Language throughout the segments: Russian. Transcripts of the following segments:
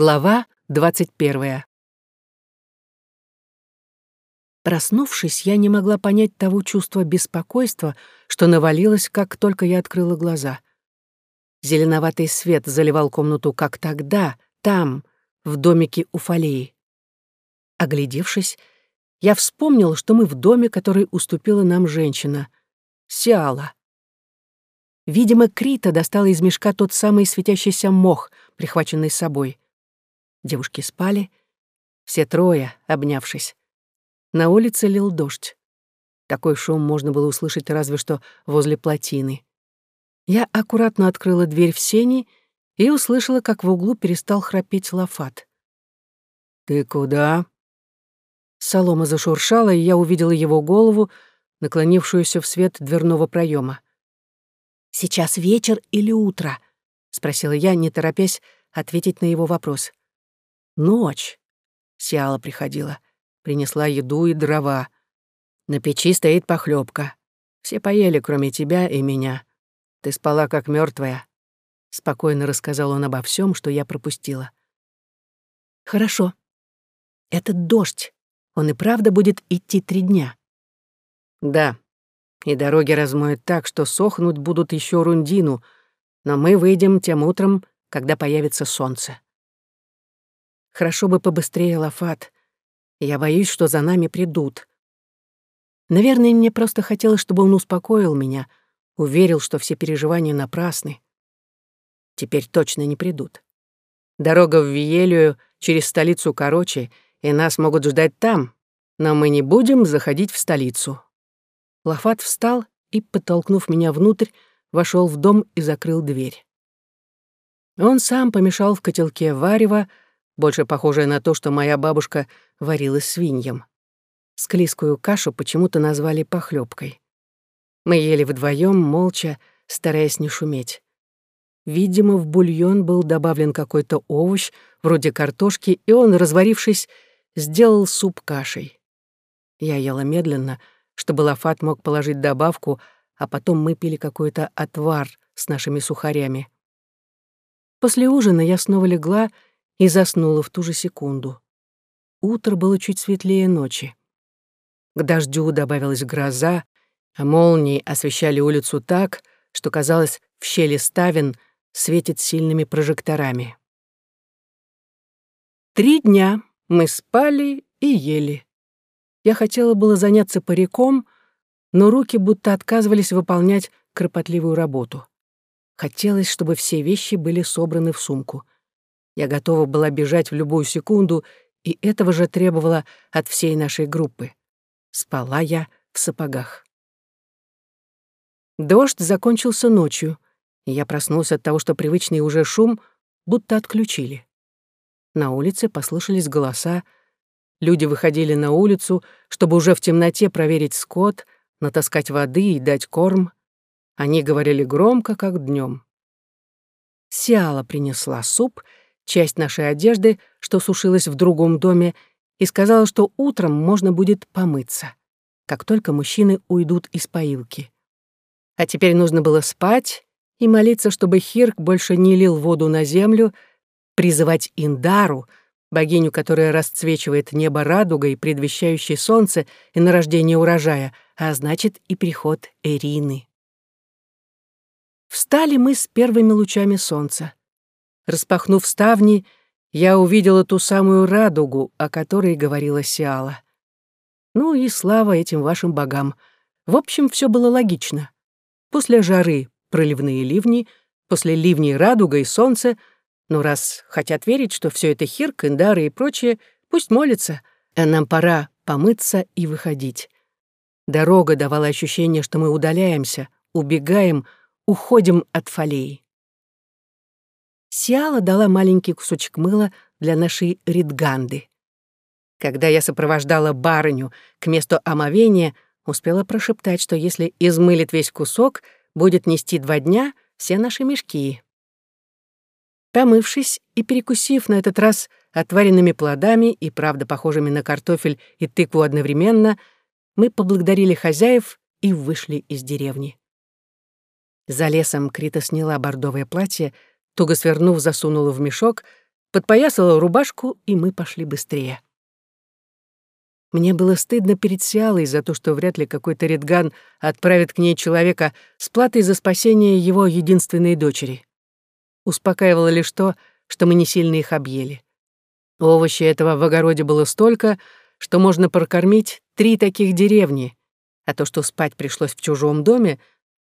Глава двадцать первая. Проснувшись, я не могла понять того чувства беспокойства, что навалилось, как только я открыла глаза. Зеленоватый свет заливал комнату, как тогда, там, в домике у Фалеи. Оглядевшись, я вспомнил, что мы в доме, который уступила нам женщина, Сиала. Видимо, Крита достала из мешка тот самый светящийся мох, прихваченный с собой. Девушки спали, все трое, обнявшись. На улице лил дождь. Такой шум можно было услышать разве что возле плотины. Я аккуратно открыла дверь в сени и услышала, как в углу перестал храпеть Лафат. «Ты куда?» Солома зашуршала, и я увидела его голову, наклонившуюся в свет дверного проема. «Сейчас вечер или утро?» — спросила я, не торопясь ответить на его вопрос. «Ночь». Сиала приходила, принесла еду и дрова. На печи стоит похлебка. Все поели, кроме тебя и меня. Ты спала как мертвая. Спокойно рассказал он обо всем, что я пропустила. Хорошо. Этот дождь, он и правда будет идти три дня. Да, и дороги размоют так, что сохнуть будут еще рундину, но мы выйдем тем утром, когда появится солнце. Хорошо бы побыстрее, Лафат. Я боюсь, что за нами придут. Наверное, мне просто хотелось, чтобы он успокоил меня, уверил, что все переживания напрасны. Теперь точно не придут. Дорога в Виелию через столицу короче, и нас могут ждать там, но мы не будем заходить в столицу. Лафат встал и, подтолкнув меня внутрь, вошел в дом и закрыл дверь. Он сам помешал в котелке варево, больше похожее на то, что моя бабушка варила свиньям. Склизкую кашу почему-то назвали похлебкой. Мы ели вдвоем, молча, стараясь не шуметь. Видимо, в бульон был добавлен какой-то овощ, вроде картошки, и он, разварившись, сделал суп кашей. Я ела медленно — чтобы Лафат мог положить добавку, а потом мы пили какой-то отвар с нашими сухарями. После ужина я снова легла и заснула в ту же секунду. Утро было чуть светлее ночи. К дождю добавилась гроза, а молнии освещали улицу так, что, казалось, в щели ставен светит сильными прожекторами. Три дня мы спали и ели. Я хотела было заняться париком, но руки будто отказывались выполнять кропотливую работу. Хотелось, чтобы все вещи были собраны в сумку. Я готова была бежать в любую секунду, и этого же требовала от всей нашей группы. Спала я в сапогах. Дождь закончился ночью, и я проснулся от того, что привычный уже шум будто отключили. На улице послышались голоса, Люди выходили на улицу, чтобы уже в темноте проверить скот, натаскать воды и дать корм. Они говорили громко, как днем. Сиала принесла суп, часть нашей одежды, что сушилась в другом доме, и сказала, что утром можно будет помыться, как только мужчины уйдут из поилки. А теперь нужно было спать и молиться, чтобы Хирк больше не лил воду на землю, призывать Индару — богиню, которая расцвечивает небо радугой, предвещающей солнце и нарождение урожая, а значит и приход Эрины. Встали мы с первыми лучами солнца. Распахнув ставни, я увидела ту самую радугу, о которой говорила Сиала. Ну и слава этим вашим богам. В общем, все было логично. После жары проливные ливни, после ливней радуга и солнце — ну, раз хотят верить, что все это Хирк, Индары и прочее, пусть молятся, а нам пора помыться и выходить. Дорога давала ощущение, что мы удаляемся, убегаем, уходим от фалей. Сиала дала маленький кусочек мыла для нашей ридганды. Когда я сопровождала барыню к месту омовения, успела прошептать, что если измылит весь кусок, будет нести два дня все наши мешки. Помывшись и перекусив на этот раз отваренными плодами и, правда, похожими на картофель и тыкву одновременно, мы поблагодарили хозяев и вышли из деревни. За лесом Крита сняла бордовое платье, туго свернув, засунула в мешок, подпоясала рубашку, и мы пошли быстрее. Мне было стыдно перед Сиалой за то, что вряд ли какой-то редган отправит к ней человека с платой за спасение его единственной дочери. Успокаивало лишь то, что мы не сильно их объели. Овощей этого в огороде было столько, что можно прокормить три таких деревни, а то, что спать пришлось в чужом доме,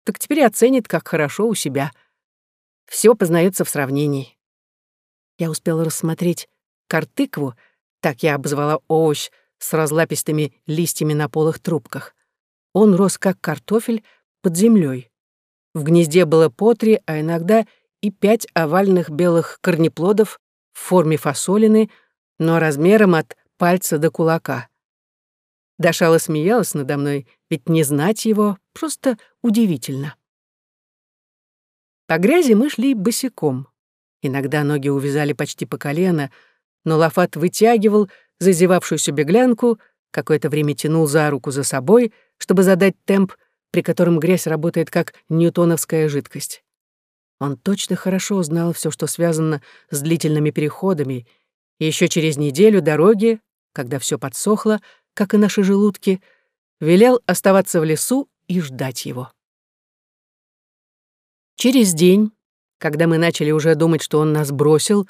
так теперь оценит, как хорошо у себя. Все познается в сравнении. Я успела рассмотреть картыкву, так я обозвала овощ, с разлапистыми листьями на полых трубках. Он рос как картофель под землей. В гнезде было по три, а иногда и пять овальных белых корнеплодов в форме фасолины, но размером от пальца до кулака. Дашала смеялась надо мной, ведь не знать его просто удивительно. По грязи мы шли босиком. Иногда ноги увязали почти по колено, но Лафат вытягивал зазевавшуюся беглянку, какое-то время тянул за руку за собой, чтобы задать темп, при котором грязь работает как ньютоновская жидкость. Он точно хорошо знал все, что связано с длительными переходами, и еще через неделю дороги, когда все подсохло, как и наши желудки, велел оставаться в лесу и ждать его. Через день, когда мы начали уже думать, что он нас бросил,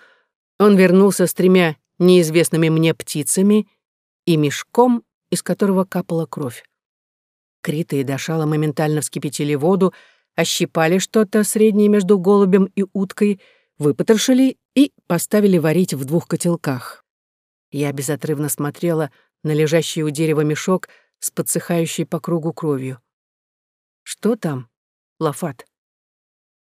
он вернулся с тремя неизвестными мне птицами и мешком, из которого капала кровь. Крита и Дашала моментально вскипятили воду, ощипали что-то среднее между голубем и уткой, выпотрошили и поставили варить в двух котелках. Я безотрывно смотрела на лежащий у дерева мешок с подсыхающей по кругу кровью. «Что там, Лафат?»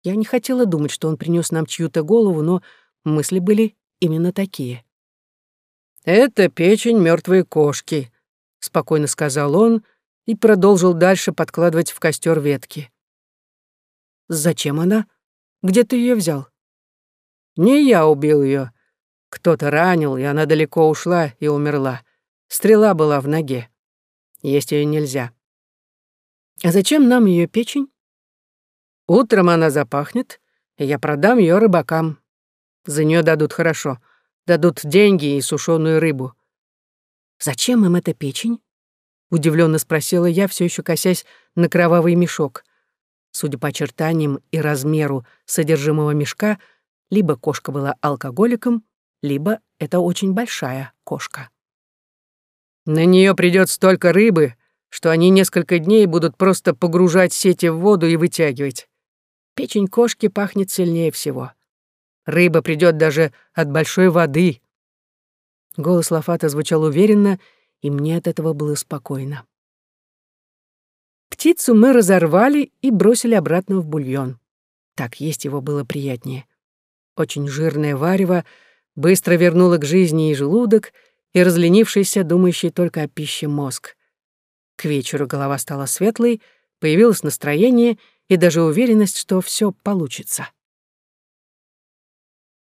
Я не хотела думать, что он принес нам чью-то голову, но мысли были именно такие. «Это печень мертвой кошки», — спокойно сказал он и продолжил дальше подкладывать в костер ветки. «Зачем она? Где ты ее взял?» «Не я убил ее. Кто-то ранил, и она далеко ушла и умерла. Стрела была в ноге. Есть ее нельзя». «А зачем нам ее печень?» «Утром она запахнет, и я продам ее рыбакам. За нее дадут хорошо дадут деньги и сушеную рыбу. «Зачем им эта печень?» — удивленно спросила я, все еще косясь на кровавый мешок. Судя по очертаниям и размеру содержимого мешка, либо кошка была алкоголиком, либо это очень большая кошка. На нее придет столько рыбы, что они несколько дней будут просто погружать сети в воду и вытягивать. Печень кошки пахнет сильнее всего. Рыба придет даже от большой воды. Голос Лафата звучал уверенно, и мне от этого было спокойно. Птицу мы разорвали и бросили обратно в бульон. Так есть его было приятнее. Очень жирное варево быстро вернуло к жизни и желудок, и разленившийся, думающий только о пище мозг. К вечеру голова стала светлой, появилось настроение и даже уверенность, что все получится.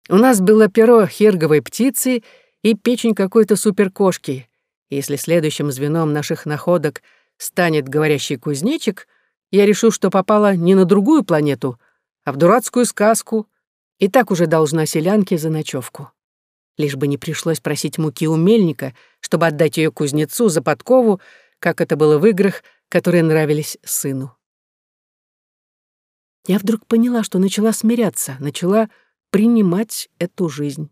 У нас было перо херговой птицы и печень какой-то суперкошки. Если следующим звеном наших находок станет говорящий кузнечик, я решу, что попала не на другую планету, а в дурацкую сказку, и так уже должна селянке за ночевку. Лишь бы не пришлось просить муки у мельника, чтобы отдать ее кузнецу за подкову, как это было в играх, которые нравились сыну. Я вдруг поняла, что начала смиряться, начала принимать эту жизнь.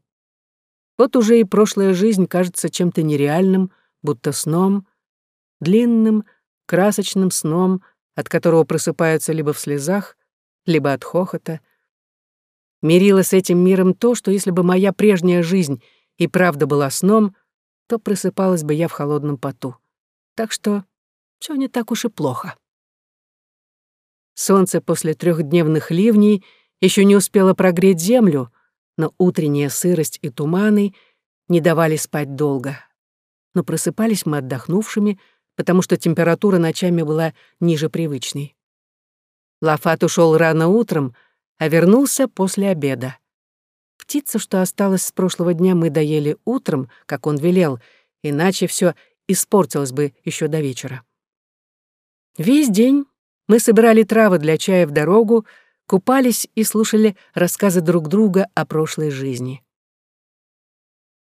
Вот уже и прошлая жизнь кажется чем-то нереальным, будто сном, длинным, красочным сном, от которого просыпаются либо в слезах, либо от хохота. Мирила с этим миром то, что если бы моя прежняя жизнь и правда была сном, то просыпалась бы я в холодном поту. Так что все не так уж и плохо. Солнце после трехдневных ливней — еще не успела прогреть землю, но утренняя сырость и туманы не давали спать долго. Но просыпались мы отдохнувшими, потому что температура ночами была ниже привычной. Лафат ушел рано утром, а вернулся после обеда. Птица, что осталась с прошлого дня, мы доели утром, как он велел, иначе все испортилось бы еще до вечера. Весь день мы собирали травы для чая в дорогу, купались и слушали рассказы друг друга о прошлой жизни.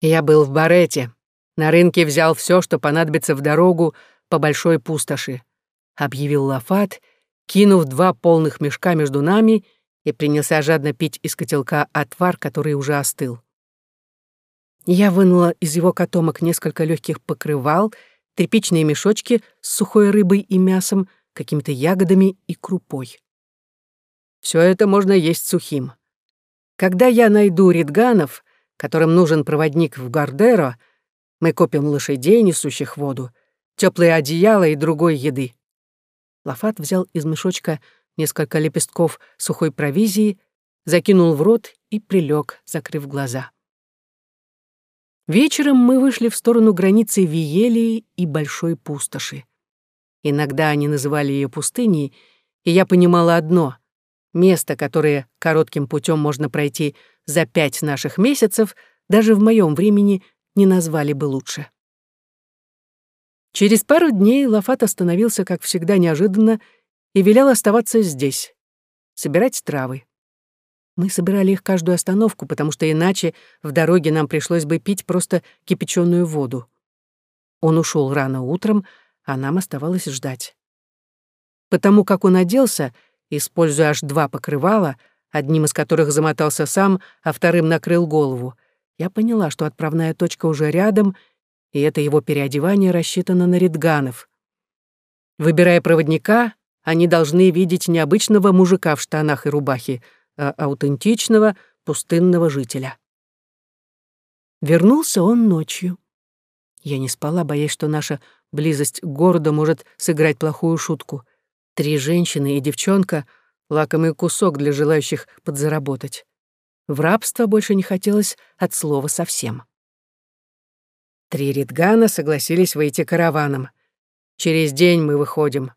Я был в Барете. На рынке взял все, что понадобится в дорогу по большой пустоши, объявил Лафат, кинув два полных мешка между нами и принялся жадно пить из котелка отвар, который уже остыл. Я вынула из его котомок несколько легких покрывал, тряпичные мешочки с сухой рыбой и мясом, какими-то ягодами и крупой. Все это можно есть сухим. Когда я найду ридганов, которым нужен проводник в Гардеро, мы купим лошадей, несущих воду, теплые одеяла и другой еды. Лафат взял из мешочка несколько лепестков сухой провизии, закинул в рот и прилег, закрыв глаза. Вечером мы вышли в сторону границы Виелии и Большой пустоши. Иногда они называли ее пустыней, и я понимала одно — место, которое коротким путем можно пройти за пять наших месяцев, даже в моем времени не назвали бы лучше. Через пару дней Лафат остановился, как всегда, неожиданно и велел оставаться здесь, собирать травы. Мы собирали их каждую остановку, потому что иначе в дороге нам пришлось бы пить просто кипяченую воду. Он ушел рано утром, а нам оставалось ждать. Потому как он оделся, используя аж два покрывала, одним из которых замотался сам, а вторым накрыл голову, я поняла, что отправная точка уже рядом, и это его переодевание рассчитано на редганов. Выбирая проводника, они должны видеть необычного мужика в штанах и рубахе — а аутентичного пустынного жителя. Вернулся он ночью. Я не спала, боясь, что наша близость к городу может сыграть плохую шутку. Три женщины и девчонка — лакомый кусок для желающих подзаработать. В рабство больше не хотелось от слова совсем. Три Ритгана согласились выйти караваном. Через день мы выходим.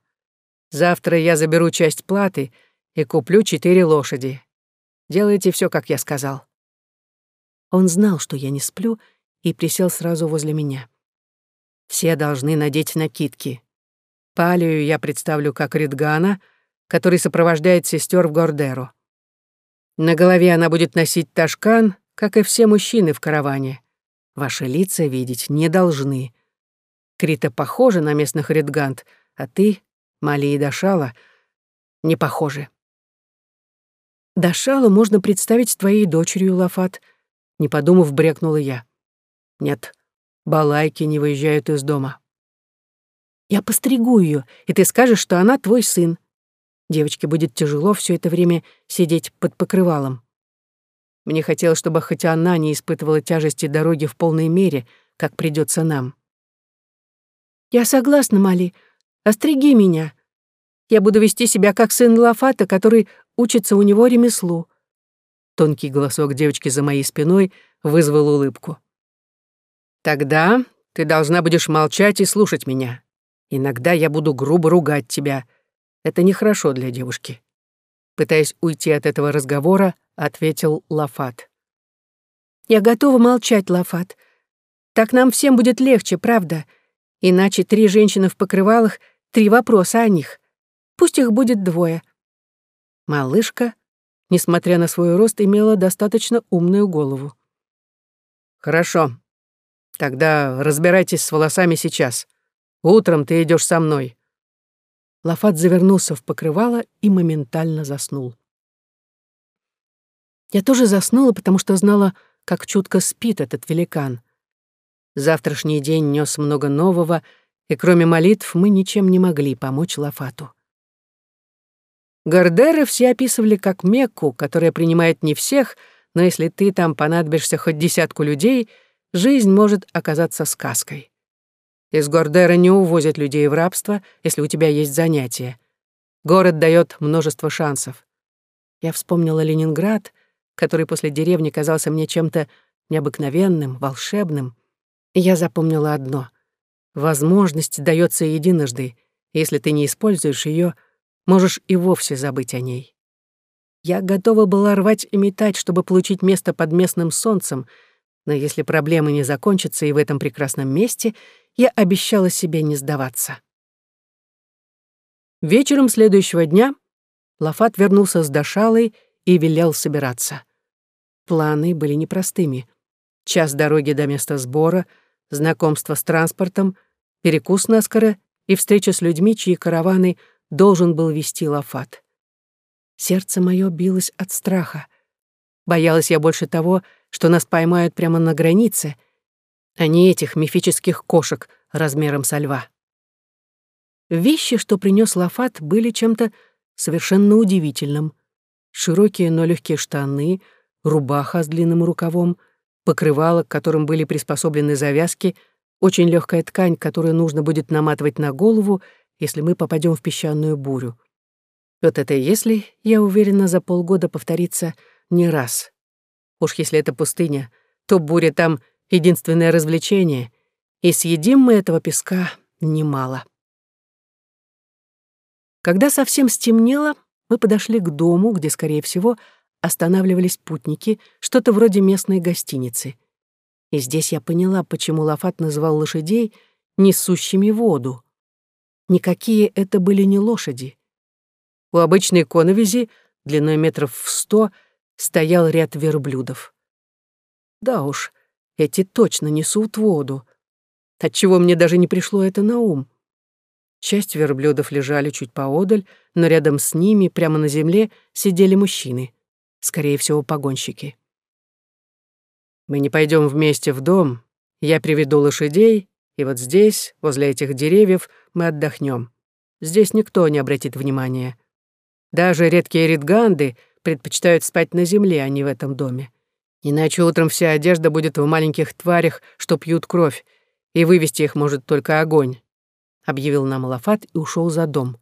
Завтра я заберу часть платы и куплю четыре лошади. Делайте все, как я сказал». Он знал, что я не сплю, и присел сразу возле меня. Все должны надеть накидки. Палию я представлю как Ридгана, который сопровождает сестер в Гордеру. На голове она будет носить ташкан, как и все мужчины в караване. Ваши лица видеть не должны. Крита похожа на местных редгант, а ты, Мали и Дашала, не похожи. Дашалу можно представить твоей дочерью, Лафат», — не подумав, брякнула я. «Нет, балайки не выезжают из дома». «Я постригу ее, и ты скажешь, что она твой сын. Девочке будет тяжело все это время сидеть под покрывалом. Мне хотелось, чтобы хоть она не испытывала тяжести дороги в полной мере, как придется нам». «Я согласна, Мали. Остриги меня. Я буду вести себя как сын Лафата, который учится у него ремеслу». Тонкий голосок девочки за моей спиной вызвал улыбку. «Тогда ты должна будешь молчать и слушать меня. Иногда я буду грубо ругать тебя. Это нехорошо для девушки». Пытаясь уйти от этого разговора, ответил Лафат. «Я готова молчать, Лафат. Так нам всем будет легче, правда? Иначе три женщины в покрывалах, три вопроса о них. Пусть их будет двое. Малышка, несмотря на свой рост, имела достаточно умную голову. «Хорошо. Тогда разбирайтесь с волосами сейчас. Утром ты идешь со мной». Лафат завернулся в покрывало и моментально заснул. Я тоже заснула, потому что знала, как чутко спит этот великан. Завтрашний день нес много нового, и кроме молитв мы ничем не могли помочь Лафату. Гардеры все описывали как Мекку, которая принимает не всех, но если ты там понадобишься хоть десятку людей, жизнь может оказаться сказкой. Из Гордера не увозят людей в рабство, если у тебя есть занятия. Город дает множество шансов. Я вспомнила Ленинград, который после деревни казался мне чем-то необыкновенным, волшебным. И я запомнила одно. Возможность дается единожды. Если ты не используешь ее — можешь и вовсе забыть о ней. Я готова была рвать и метать, чтобы получить место под местным солнцем, но если проблемы не закончатся и в этом прекрасном месте, я обещала себе не сдаваться. Вечером следующего дня Лафат вернулся с Дашалой и велел собираться. Планы были непростыми. Час дороги до места сбора, знакомство с транспортом, перекус наскоро и встреча с людьми, чьи караваны должен был вести Лафат. Сердце мое билось от страха. Боялась я больше того, что нас поймают прямо на границе, а не этих мифических кошек размером со льва. Вещи, что принес Лафат, были чем-то совершенно удивительным. Широкие, но легкие штаны, рубаха с длинным рукавом, покрывало, к которым были приспособлены завязки, очень легкая ткань, которую нужно будет наматывать на голову, если мы попадем в песчаную бурю. Вот это если, я уверена, за полгода повторится не раз. Уж если это пустыня, то буря там — единственное развлечение, и съедим мы этого песка немало. Когда совсем стемнело, мы подошли к дому, где, скорее всего, останавливались путники, что-то вроде местной гостиницы. И здесь я поняла, почему Лафат называл лошадей несущими воду. Никакие это были не лошади. У обычной коновизи, длиной метров в сто, стоял ряд верблюдов. Да уж, эти точно несут воду. Отчего мне даже не пришло это на ум. Часть верблюдов лежали чуть поодаль, но рядом с ними, прямо на земле, сидели мужчины. Скорее всего, погонщики. «Мы не пойдем вместе в дом. Я приведу лошадей, и вот здесь, возле этих деревьев, мы отдохнем. Здесь никто не обратит внимания. Даже редкие редганды предпочитают спать на земле, а не в этом доме. Иначе утром вся одежда будет в маленьких тварях, что пьют кровь, и вывести их может только огонь», — объявил нам Лафат и ушел за дом.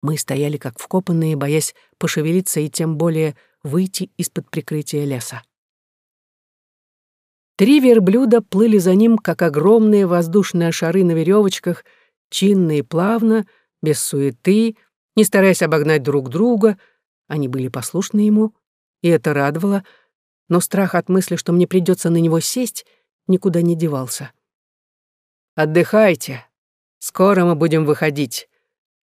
Мы стояли как вкопанные, боясь пошевелиться и тем более выйти из-под прикрытия леса. Три верблюда плыли за ним, как огромные воздушные шары на веревочках, чинно и плавно, без суеты, не стараясь обогнать друг друга, они были послушны ему, и это радовало, но страх от мысли, что мне придется на него сесть, никуда не девался. «Отдыхайте. Скоро мы будем выходить.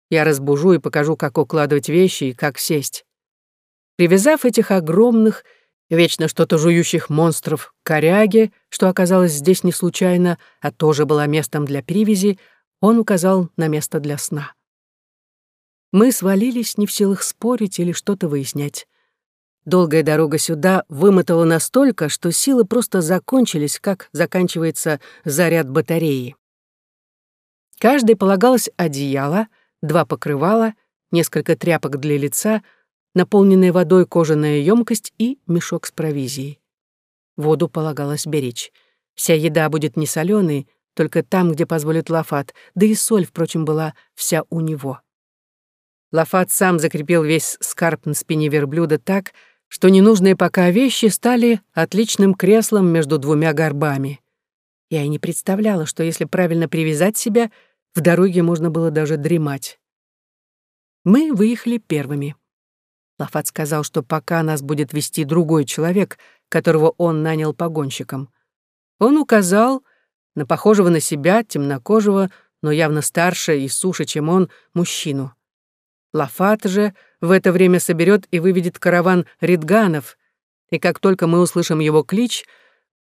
Я разбужу и покажу, как укладывать вещи и как сесть». Привязав этих огромных, вечно что-то жующих монстров к коряге, что оказалось здесь не случайно, а тоже была местом для привязи, он указал на место для сна. Мы свалились, не в силах спорить или что-то выяснять. Долгая дорога сюда вымотала настолько, что силы просто закончились, как заканчивается заряд батареи. Каждой полагалось одеяло, два покрывала, несколько тряпок для лица, наполненная водой кожаная емкость и мешок с провизией. Воду полагалось беречь. Вся еда будет не соленой, только там, где позволит Лафат, да и соль, впрочем, была вся у него. Лафат сам закрепил весь скарб на спине верблюда так, что ненужные пока вещи стали отличным креслом между двумя горбами. Я и не представляла, что если правильно привязать себя, в дороге можно было даже дремать. Мы выехали первыми. Лафат сказал, что пока нас будет вести другой человек, которого он нанял погонщиком. Он указал на похожего на себя, темнокожего, но явно старше и суше, чем он, мужчину. Лафат же в это время соберет и выведет караван ридганов, и как только мы услышим его клич,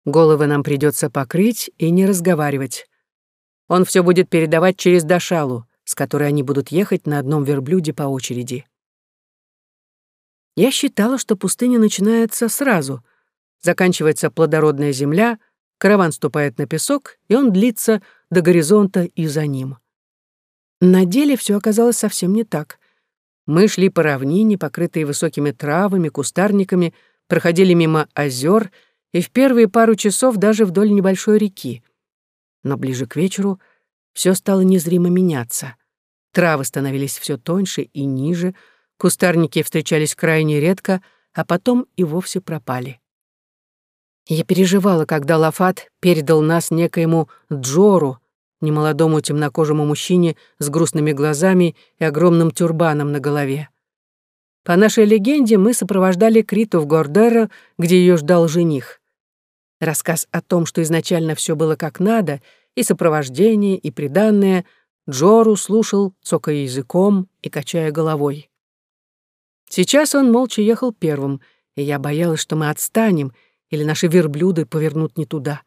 головы нам придется покрыть и не разговаривать. Он все будет передавать через Дашалу, с которой они будут ехать на одном верблюде по очереди. Я считала, что пустыня начинается сразу. Заканчивается плодородная земля, караван ступает на песок, и он длится до горизонта и за ним. На деле все оказалось совсем не так. Мы шли по равнине, покрытые высокими травами, кустарниками, проходили мимо озер и в первые пару часов даже вдоль небольшой реки. Но ближе к вечеру все стало незримо меняться. Травы становились все тоньше и ниже, кустарники встречались крайне редко, а потом и вовсе пропали. Я переживала, когда Лафат передал нас некоему Джору, немолодому темнокожему мужчине с грустными глазами и огромным тюрбаном на голове. По нашей легенде, мы сопровождали Криту в Гордеро, где ее ждал жених. Рассказ о том, что изначально все было как надо, и сопровождение, и приданное, Джору слушал, цокая языком и качая головой. Сейчас он молча ехал первым, и я боялась, что мы отстанем, или наши верблюды повернут не туда.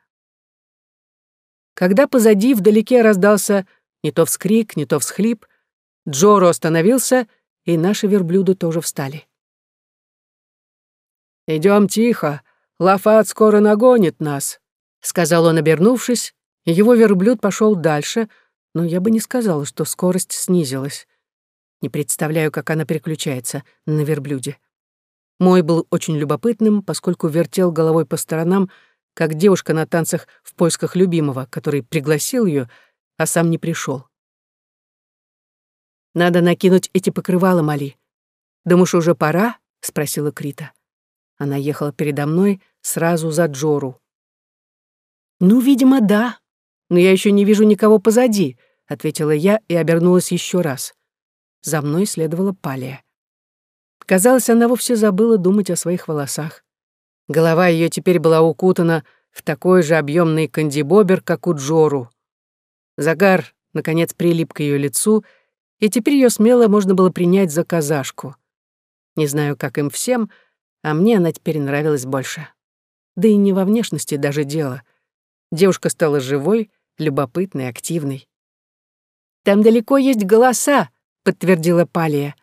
Когда позади вдалеке раздался не то вскрик, не то всхлип, Джоро остановился, и наши верблюды тоже встали. Идем тихо, Лафат скоро нагонит нас», — сказал он, обернувшись, и его верблюд пошел дальше, но я бы не сказала, что скорость снизилась. Не представляю, как она переключается на верблюде. Мой был очень любопытным, поскольку вертел головой по сторонам, как девушка на танцах в поисках любимого, который пригласил ее, а сам не пришел. «Надо накинуть эти покрывала, Мали. Думаешь, уже пора?» — спросила Крита. Она ехала передо мной сразу за Джору. «Ну, видимо, да. Но я еще не вижу никого позади», — ответила я и обернулась еще раз. За мной следовала Палия. Казалось, она вовсе забыла думать о своих волосах. Голова ее теперь была укутана в такой же объемный кандибобер, как у Джору. Загар, наконец, прилип к ее лицу, и теперь ее смело можно было принять за казашку. Не знаю, как им всем, а мне она теперь нравилась больше. Да и не во внешности даже дело. Девушка стала живой, любопытной, активной. «Там далеко есть голоса», — подтвердила Палия.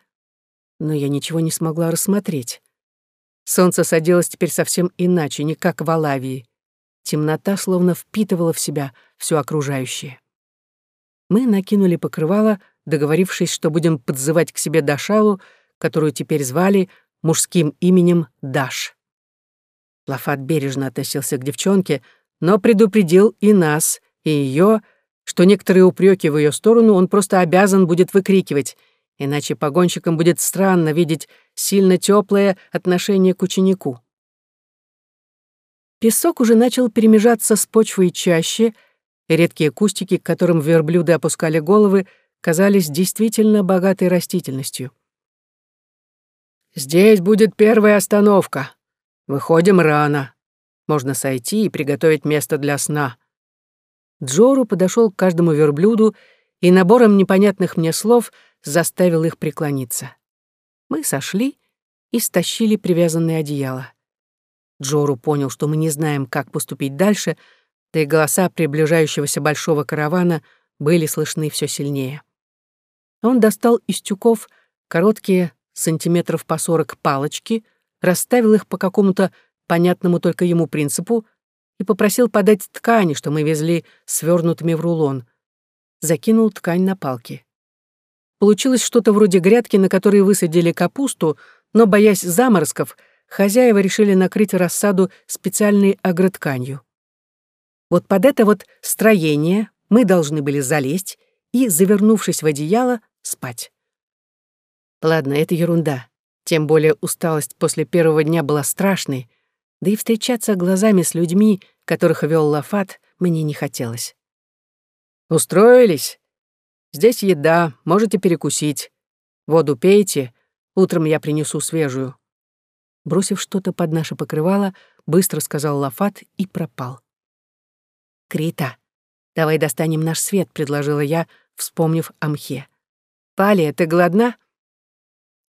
Но я ничего не смогла рассмотреть. Солнце садилось теперь совсем иначе, не как в Алавии. Темнота словно впитывала в себя все окружающее. Мы накинули покрывало, договорившись, что будем подзывать к себе Дашалу, которую теперь звали мужским именем Даш. Лафат бережно относился к девчонке, но предупредил и нас, и ее, что некоторые упреки в ее сторону он просто обязан будет выкрикивать, иначе погонщикам будет странно видеть сильно теплое отношение к ученику. Песок уже начал перемежаться с почвой чаще, и редкие кустики, к которым верблюды опускали головы, казались действительно богатой растительностью. «Здесь будет первая остановка. Выходим рано. Можно сойти и приготовить место для сна». Джору подошел к каждому верблюду и набором непонятных мне слов заставил их преклониться. Мы сошли и стащили привязанное одеяло. Джору понял, что мы не знаем, как поступить дальше, да и голоса приближающегося большого каравана были слышны все сильнее. Он достал из тюков короткие сантиметров по сорок палочки, расставил их по какому-то понятному только ему принципу и попросил подать ткани, что мы везли свернутыми в рулон. Закинул ткань на палки. Получилось что-то вроде грядки, на которой высадили капусту, но, боясь заморозков, хозяева решили накрыть рассаду специальной агротканью. Вот под это вот строение мы должны были залезть и, завернувшись в одеяло, спать. Ладно, это ерунда. Тем более усталость после первого дня была страшной, да и встречаться глазами с людьми, которых вел Лафат, мне не хотелось. «Устроились? Здесь еда, можете перекусить. Воду пейте, утром я принесу свежую». Бросив что-то под наше покрывало, быстро сказал Лафат и пропал. «Крита, давай достанем наш свет», — предложила я, вспомнив о мхе. «Палия, ты голодна?»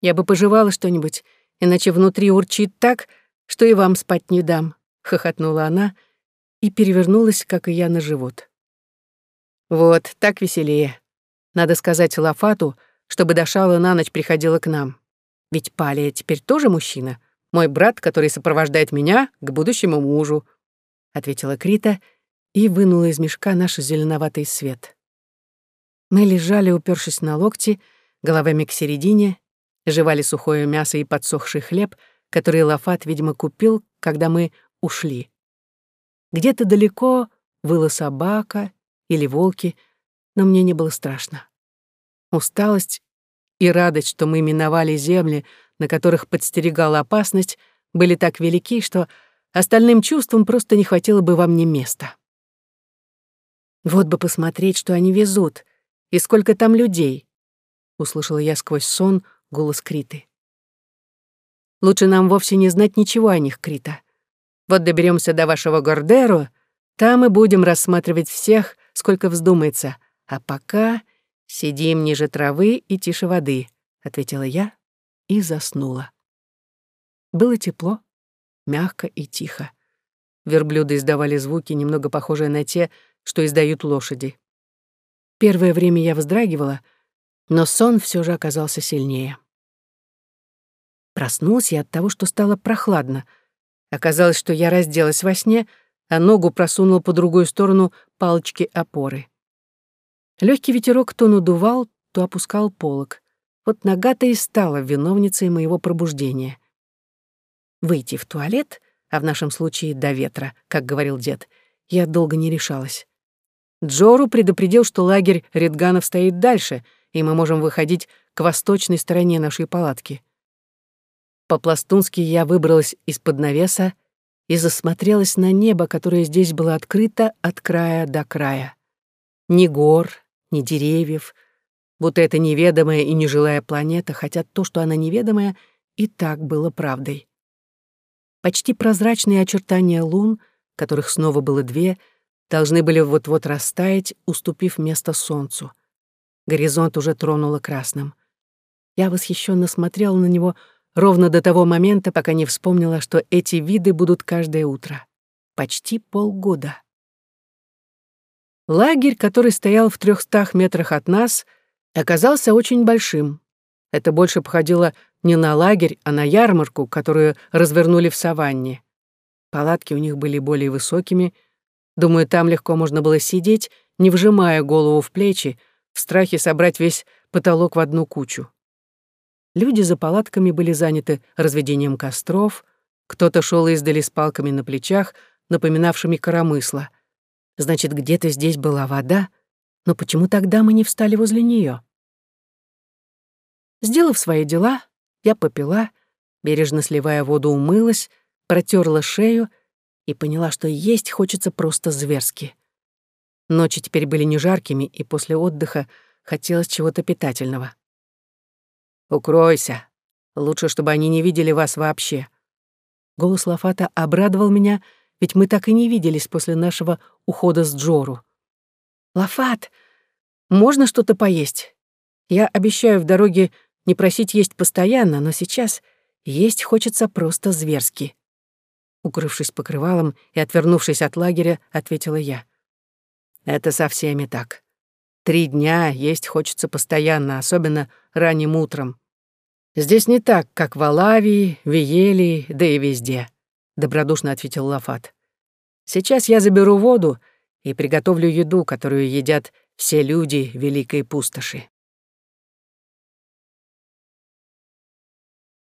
Я бы пожевала что-нибудь, иначе внутри урчит так, что и вам спать не дам», — хохотнула она и перевернулась, как и я, на живот. «Вот, так веселее. Надо сказать Лафату, чтобы Дашала на ночь приходила к нам. Ведь Палия теперь тоже мужчина, мой брат, который сопровождает меня к будущему мужу», — ответила Крита и вынула из мешка наш зеленоватый свет. Мы лежали, упершись на локти, головами к середине, жевали сухое мясо и подсохший хлеб, который Лафат, видимо, купил, когда мы ушли. Где-то далеко выла собака или волки, но мне не было страшно. Усталость и радость, что мы миновали земли, на которых подстерегала опасность, были так велики, что остальным чувствам просто не хватило бы во мне места. Вот бы посмотреть, что они везут, и сколько там людей, — услышала я сквозь сон, — голос Криты. Лучше нам вовсе не знать ничего о них, Крита. Вот доберемся до вашего Гордеро, там и будем рассматривать всех, сколько вздумается. А пока сидим ниже травы и тише воды, ответила я и заснула. Было тепло, мягко и тихо. Верблюды издавали звуки, немного похожие на те, что издают лошади. Первое время я вздрагивала, но сон все же оказался сильнее. Проснулась я от того, что стало прохладно. Оказалось, что я разделась во сне, а ногу просунул по другую сторону палочки опоры. Легкий ветерок то надувал, то опускал полог. Вот нога-то и стала виновницей моего пробуждения. Выйти в туалет, а в нашем случае до ветра, как говорил дед, я долго не решалась. Джору предупредил, что лагерь редганов стоит дальше, и мы можем выходить к восточной стороне нашей палатки. По-пластунски я выбралась из-под навеса и засмотрелась на небо, которое здесь было открыто от края до края. Ни гор, ни деревьев — будто это неведомая и нежилая планета, хотя то, что она неведомая, и так было правдой. Почти прозрачные очертания лун, которых снова было две, должны были вот-вот растаять, уступив место солнцу. Горизонт уже тронуло красным. Я восхищенно смотрела на него ровно до того момента, пока не вспомнила, что эти виды будут каждое утро. Почти полгода. Лагерь, который стоял в трехстах метрах от нас — оказался очень большим. Это больше походило не на лагерь, а на ярмарку, которую развернули в саванне. Палатки у них были более высокими. Думаю, там легко можно было сидеть, не вжимая голову в плечи, в страхе собрать весь потолок в одну кучу. Люди за палатками были заняты разведением костров, кто-то шел издали с палками на плечах, напоминавшими коромысла. Значит, где-то здесь была вода, но почему тогда мы не встали возле нее? Сделав свои дела, я попила, бережно сливая воду, умылась, протерла шею и поняла, что есть хочется просто зверски. Ночи теперь были не жаркими, и после отдыха хотелось чего-то питательного. «Укройся. Лучше, чтобы они не видели вас вообще». Голос Лафата обрадовал меня, ведь мы так и не виделись после нашего ухода с Джору. «Лафат, можно что-то поесть? Я обещаю в дороге не просить есть постоянно, но сейчас есть хочется просто зверски». Укрывшись покрывалом и отвернувшись от лагеря, ответила я. «Это со всеми так. Три дня есть хочется постоянно, особенно ранним утром. Здесь не так, как в Алавии, Виелии, да и везде», — добродушно ответил Лафат. «Сейчас я заберу воду и приготовлю еду, которую едят все люди Великой Пустоши.